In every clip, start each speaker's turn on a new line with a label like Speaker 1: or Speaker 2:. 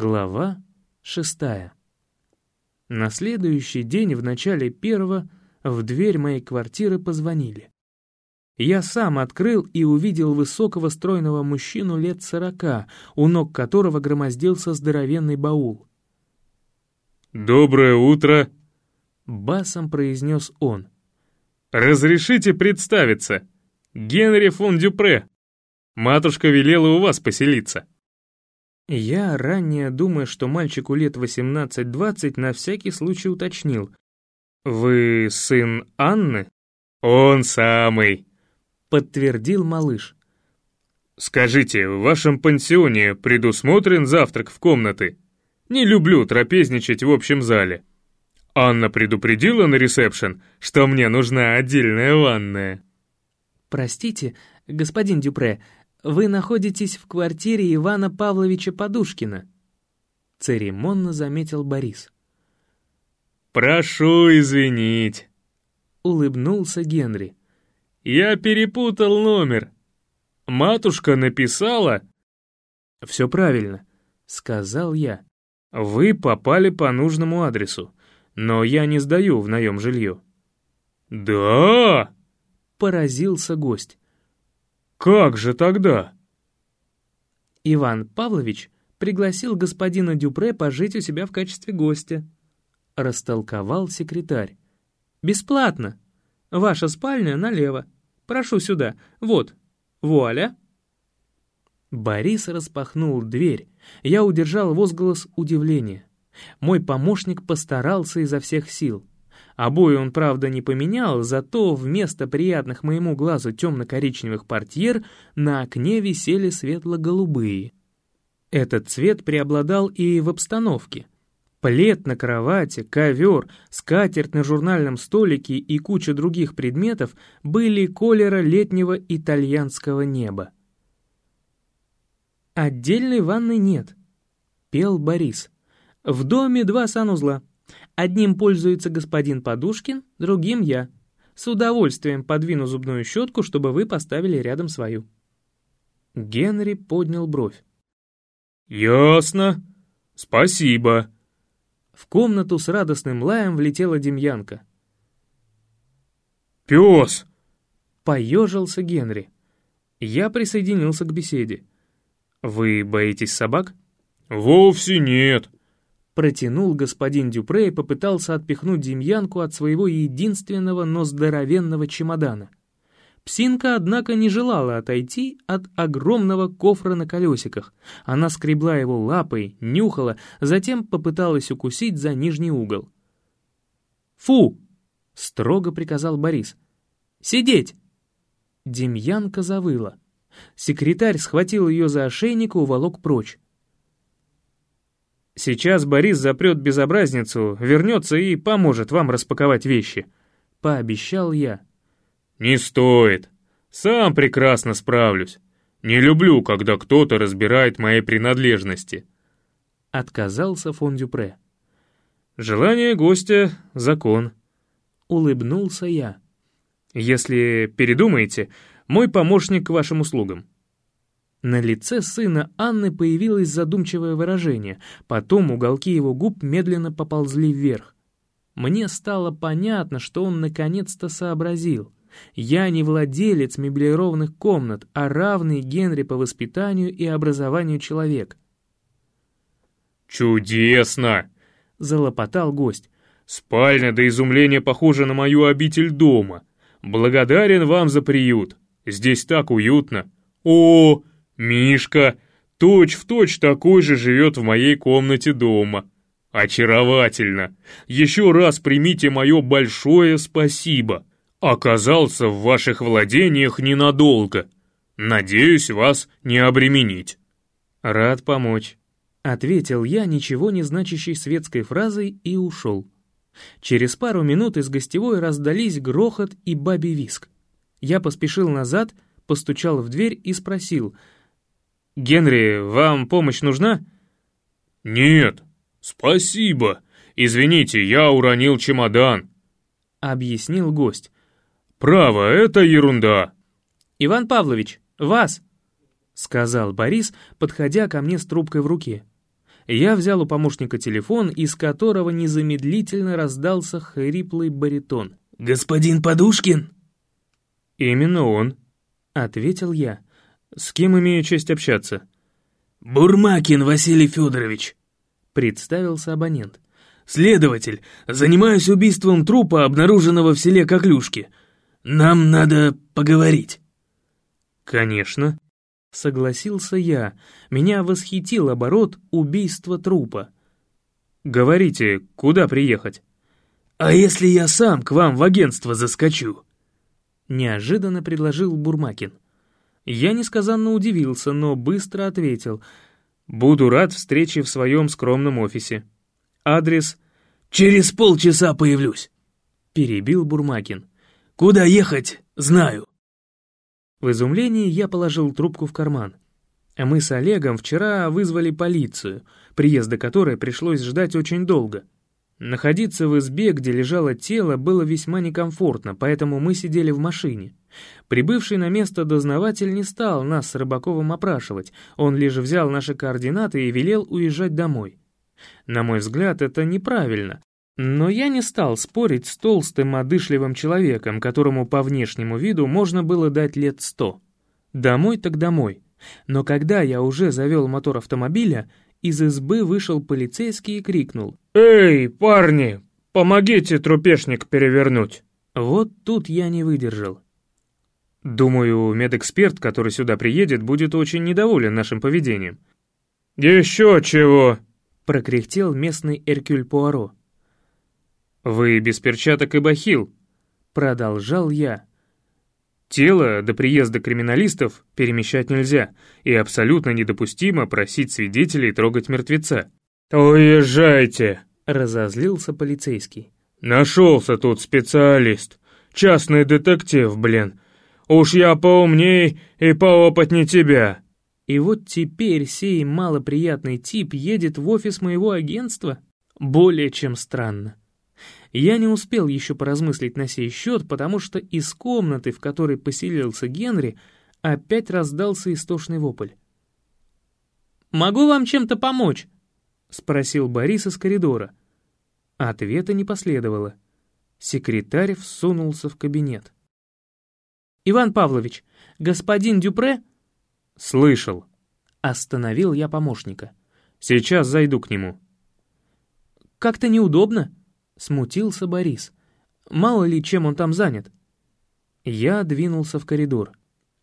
Speaker 1: Глава шестая. На следующий день в начале первого в дверь моей квартиры позвонили. Я сам открыл и увидел высокого стройного мужчину лет сорока, у ног которого громоздился здоровенный баул.
Speaker 2: «Доброе утро!»
Speaker 1: — басом произнес он.
Speaker 2: «Разрешите представиться? Генри фон Дюпре. Матушка велела у вас поселиться».
Speaker 1: Я, ранее думая, что мальчику лет 18-20, на всякий случай уточнил. «Вы сын Анны?»
Speaker 2: «Он самый», —
Speaker 1: подтвердил малыш.
Speaker 2: «Скажите, в вашем пансионе предусмотрен завтрак в комнаты? Не люблю трапезничать в общем зале. Анна предупредила на ресепшн, что мне нужна отдельная ванная».
Speaker 1: «Простите, господин Дюпре, вы находитесь в квартире Ивана Павловича Подушкина», — церемонно заметил Борис.
Speaker 2: «Прошу извинить», —
Speaker 1: улыбнулся Генри.
Speaker 2: «Я перепутал номер. Матушка написала...»
Speaker 1: «Все правильно», — сказал я. «Вы попали по нужному адресу, но я не сдаю в наем жилье».
Speaker 2: «Да?»
Speaker 1: — поразился гость.
Speaker 2: «Как же тогда?»
Speaker 1: Иван Павлович пригласил господина Дюпре пожить у себя в качестве гостя. Растолковал секретарь. «Бесплатно. Ваша спальня налево. Прошу сюда. Вот. Вуаля!» Борис распахнул дверь. Я удержал возглас удивления. Мой помощник постарался изо всех сил. Обои он, правда, не поменял, зато вместо приятных моему глазу темно-коричневых портьер на окне висели светло-голубые. Этот цвет преобладал и в обстановке. Плед на кровати, ковер, скатерть на журнальном столике и куча других предметов были колера летнего итальянского неба. «Отдельной ванны нет», — пел Борис. «В доме два санузла. Одним пользуется господин Подушкин, другим я. С удовольствием подвину зубную щетку, чтобы вы поставили рядом свою». Генри поднял бровь.
Speaker 2: «Ясно. Спасибо».
Speaker 1: В комнату с радостным лаем влетела Демьянка.
Speaker 2: «Пес!»
Speaker 1: — поежился Генри. Я присоединился к беседе. «Вы боитесь собак?»
Speaker 2: «Вовсе нет»,
Speaker 1: Протянул господин Дюпре и попытался отпихнуть Демьянку от своего единственного, но здоровенного чемодана. Псинка, однако, не желала отойти от огромного кофра на колесиках. Она скребла его лапой, нюхала, затем попыталась укусить за нижний угол. «Фу!» — строго приказал Борис. «Сидеть!» Демьянка завыла. Секретарь схватил ее за ошейник и уволок прочь. Сейчас Борис запрет безобразницу, вернется и поможет вам распаковать вещи», — пообещал я.
Speaker 2: «Не стоит. Сам прекрасно справлюсь. Не люблю, когда кто-то разбирает мои принадлежности», — отказался фон Дюпре.
Speaker 1: «Желание гостя — закон», — улыбнулся я. «Если передумаете, мой помощник к вашим услугам». На лице сына Анны появилось задумчивое выражение, потом уголки его губ медленно поползли вверх. Мне стало понятно, что он наконец-то сообразил. Я не владелец меблированных комнат, а равный Генри по воспитанию и образованию человек.
Speaker 2: «Чудесно!»
Speaker 1: — залопотал гость.
Speaker 2: «Спальня до изумления похожа на мою обитель дома. Благодарен вам за приют. Здесь так уютно. О, Мишка точь-в-точь точь такой же живет в моей комнате дома. Очаровательно. Еще раз примите мое большое спасибо. Оказался в ваших владениях ненадолго. Надеюсь вас не обременить.
Speaker 1: Рад помочь. Ответил я ничего не значащей светской фразой и ушел. Через пару минут из гостевой раздались грохот и бабий виск. Я поспешил назад, постучал в дверь и спросил — «Генри, вам помощь нужна?»
Speaker 2: «Нет, спасибо. Извините, я уронил чемодан», —
Speaker 1: объяснил гость.
Speaker 2: «Право, это ерунда».
Speaker 1: «Иван Павлович, вас!» — сказал Борис, подходя ко мне с трубкой в руке. Я взял у помощника телефон, из которого незамедлительно раздался хриплый баритон.
Speaker 3: «Господин Подушкин?»
Speaker 2: «Именно он», — ответил я. «С кем имею честь общаться?»
Speaker 3: «Бурмакин Василий Федорович», — представился абонент. «Следователь, занимаюсь убийством трупа, обнаруженного в селе Коклюшки. Нам надо поговорить».
Speaker 2: «Конечно», —
Speaker 1: согласился я. Меня восхитил оборот убийства трупа.
Speaker 2: «Говорите, куда приехать?»
Speaker 3: «А если я сам к вам в агентство заскочу?»
Speaker 1: Неожиданно предложил Бурмакин. Я несказанно удивился, но быстро ответил.
Speaker 2: «Буду рад встрече в своем скромном офисе. Адрес...»
Speaker 3: «Через полчаса появлюсь», —
Speaker 1: перебил Бурмакин.
Speaker 3: «Куда ехать, знаю».
Speaker 1: В изумлении я положил трубку в карман. Мы с Олегом вчера вызвали полицию, приезда которой пришлось ждать очень долго. Находиться в избе, где лежало тело, было весьма некомфортно, поэтому мы сидели в машине. Прибывший на место дознаватель не стал нас с Рыбаковым опрашивать, он лишь взял наши координаты и велел уезжать домой. На мой взгляд, это неправильно, но я не стал спорить с толстым, одышливым человеком, которому по внешнему виду можно было дать лет сто. Домой так домой. Но когда я уже завел мотор автомобиля, из избы вышел полицейский и крикнул.
Speaker 2: «Эй, парни, помогите трупешник перевернуть!»
Speaker 1: Вот тут я не выдержал.
Speaker 2: Думаю, медэксперт, который сюда приедет, будет очень недоволен нашим поведением. «Еще чего!»
Speaker 1: — прокряхтел местный Эркюль Пуаро.
Speaker 2: «Вы без перчаток и бахил», — продолжал я. «Тело до приезда криминалистов перемещать нельзя, и абсолютно недопустимо просить свидетелей трогать мертвеца». «Уезжайте», — разозлился полицейский. «Нашелся тут специалист. Частный детектив, блин. Уж я поумней и поопытней тебя».
Speaker 1: И вот теперь сей малоприятный тип едет в офис моего агентства? Более чем странно. Я не успел еще поразмыслить на сей счет, потому что из комнаты, в которой поселился Генри, опять раздался истошный вопль. «Могу вам чем-то помочь?» — спросил Борис из коридора. Ответа не последовало. Секретарь всунулся в кабинет. «Иван Павлович, господин Дюпре...»
Speaker 2: «Слышал».
Speaker 1: Остановил я помощника.
Speaker 2: «Сейчас зайду к нему».
Speaker 1: «Как-то неудобно», Смутился Борис. Мало ли, чем он там занят. Я двинулся в коридор.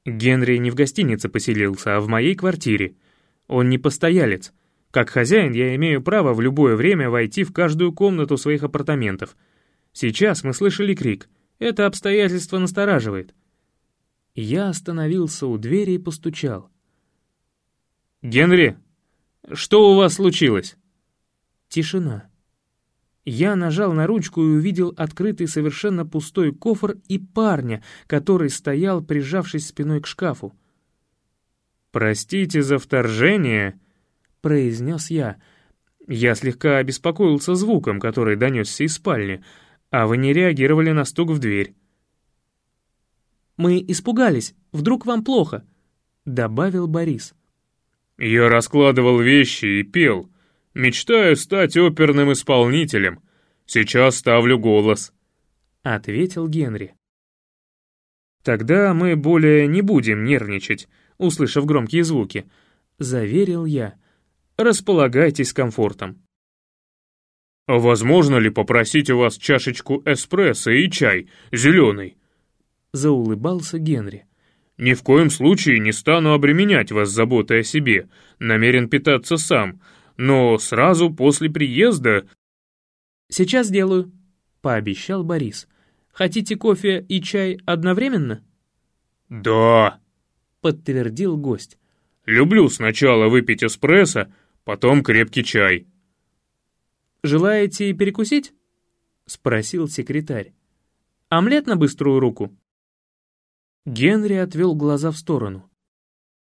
Speaker 2: Генри не в гостинице поселился, а в моей квартире. Он не постоялец. Как хозяин я имею право в любое время войти в каждую комнату своих апартаментов. Сейчас мы слышали крик. Это обстоятельство настораживает. Я остановился у двери и постучал. «Генри, что у вас случилось?»
Speaker 1: Тишина. Я нажал на ручку и увидел открытый совершенно пустой кофр и парня, который стоял, прижавшись спиной к шкафу.
Speaker 2: «Простите за вторжение», — произнес я. Я слегка обеспокоился звуком, который донесся из спальни, а вы не реагировали на стук в дверь.
Speaker 1: «Мы испугались. Вдруг вам плохо?» — добавил Борис.
Speaker 2: «Я раскладывал вещи и пел», Мечтаю стать оперным исполнителем. Сейчас ставлю голос», — ответил Генри. «Тогда мы более не будем нервничать, услышав громкие звуки», — заверил я. «Располагайтесь с комфортом». «Возможно ли попросить у вас чашечку эспрессо и чай, зеленый?» — заулыбался Генри. «Ни в коем случае не стану обременять вас заботой о себе, намерен питаться сам, но сразу после приезда...»
Speaker 1: «Сейчас сделаю», — пообещал Борис. «Хотите кофе и чай одновременно?»
Speaker 2: «Да», —
Speaker 1: подтвердил гость.
Speaker 2: «Люблю сначала выпить эспрессо, потом крепкий чай».
Speaker 1: «Желаете перекусить?» — спросил секретарь. «Омлет на быструю руку?» Генри отвел глаза в сторону.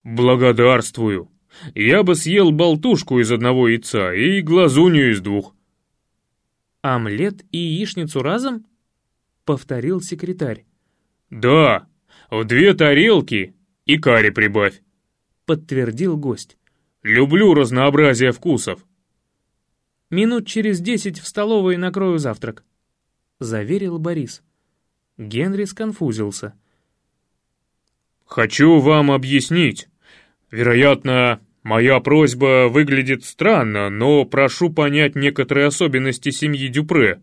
Speaker 2: «Благодарствую», я бы съел болтушку из одного яйца и глазунью из двух».
Speaker 1: «Омлет и яичницу разом?» — повторил секретарь.
Speaker 2: «Да, в две тарелки и карри прибавь», — подтвердил гость. «Люблю разнообразие вкусов».
Speaker 1: Минут через десять в столовой накрою завтрак», — заверил Борис. Генри сконфузился.
Speaker 2: «Хочу вам объяснить. Вероятно, моя просьба выглядит странно, но прошу понять некоторые особенности семьи Дюпре.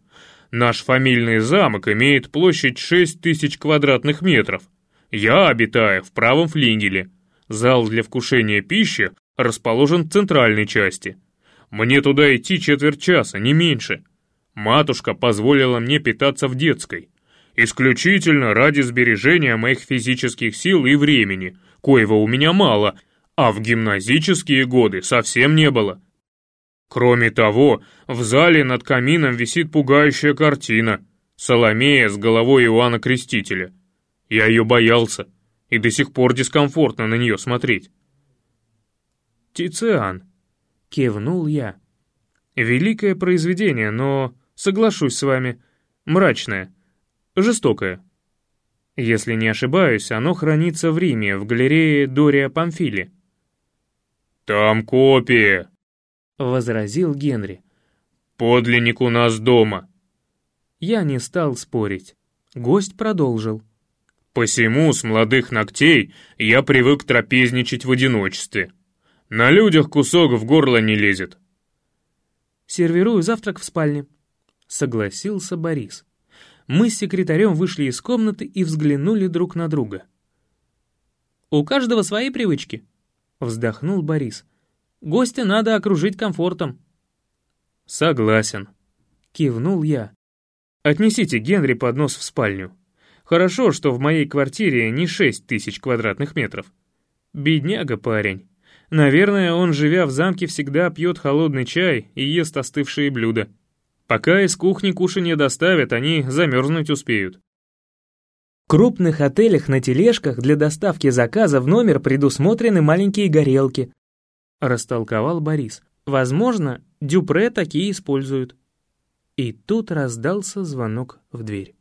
Speaker 2: Наш фамильный замок имеет площадь 6 тысяч квадратных метров. Я обитаю в правом флигеле. Зал для вкушения пищи расположен в центральной части. Мне туда идти четверть часа, не меньше. Матушка позволила мне питаться в детской. Исключительно ради сбережения моих физических сил и времени, коего у меня мало, а в гимназические годы совсем не было. Кроме того, в зале над камином висит пугающая картина «Соломея с головой Иоанна Крестителя». Я ее боялся, и до сих пор дискомфортно на нее смотреть.
Speaker 1: «Тициан», — кивнул я. «Великое произведение, но, соглашусь с вами, мрачное, жестокое. Если не ошибаюсь, оно хранится в Риме, в галерее Дория Памфили».
Speaker 2: «Там копия», —
Speaker 1: возразил Генри.
Speaker 2: «Подлинник у нас дома».
Speaker 1: Я не стал спорить. Гость продолжил.
Speaker 2: «Посему с молодых ногтей я привык трапезничать в одиночестве. На людях кусок в горло не лезет».
Speaker 1: «Сервирую завтрак в спальне», — согласился Борис. Мы с секретарем вышли из комнаты и взглянули друг на друга. «У каждого свои привычки», — вздохнул Борис. Гостя надо окружить комфортом».
Speaker 3: «Согласен», — кивнул я. «Отнесите Генри поднос в спальню. Хорошо, что в моей квартире не шесть тысяч квадратных метров. Бедняга парень. Наверное, он, живя в замке, всегда пьет холодный чай и ест остывшие блюда. Пока из кухни кушанье доставят, они замерзнуть успеют.
Speaker 1: Крупных отелях на тележках для доставки заказа в номер предусмотрены маленькие горелки, — растолковал Борис. «Возможно, Дюпре такие используют». И тут раздался звонок в дверь.